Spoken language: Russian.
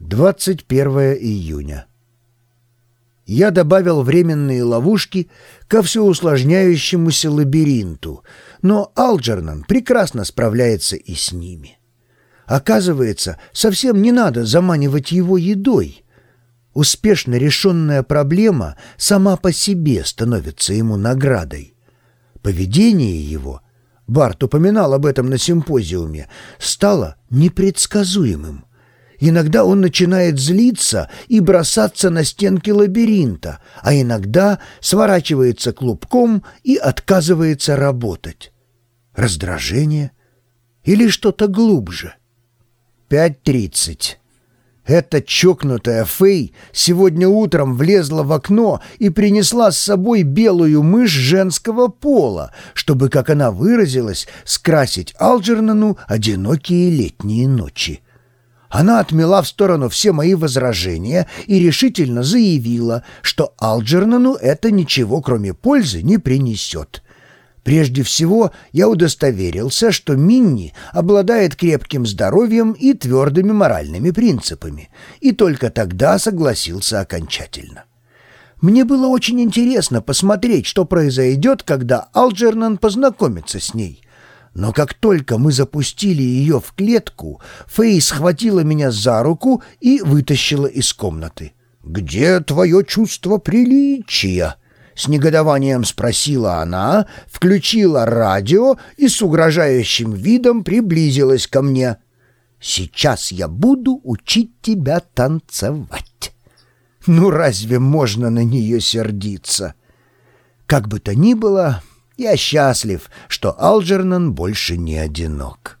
21 июня. Я добавил временные ловушки ко все усложняющемуся лабиринту, но Алджернан прекрасно справляется и с ними. Оказывается, совсем не надо заманивать его едой. Успешно решенная проблема сама по себе становится ему наградой. Поведение его, Барт упоминал об этом на симпозиуме, стало непредсказуемым. Иногда он начинает злиться и бросаться на стенки лабиринта, а иногда сворачивается клубком и отказывается работать. Раздражение или что-то глубже? Пять тридцать. Эта чокнутая Фэй сегодня утром влезла в окно и принесла с собой белую мышь женского пола, чтобы, как она выразилась, скрасить Алджернану одинокие летние ночи. Она отмела в сторону все мои возражения и решительно заявила, что Алджернану это ничего, кроме пользы, не принесет. Прежде всего, я удостоверился, что Минни обладает крепким здоровьем и твердыми моральными принципами, и только тогда согласился окончательно. Мне было очень интересно посмотреть, что произойдет, когда Алджернан познакомится с ней — но как только мы запустили ее в клетку, Фэй схватила меня за руку и вытащила из комнаты. «Где твое чувство приличия?» С негодованием спросила она, включила радио и с угрожающим видом приблизилась ко мне. «Сейчас я буду учить тебя танцевать». Ну разве можно на нее сердиться? Как бы то ни было, я счастлив, что Алджернан больше не одинок.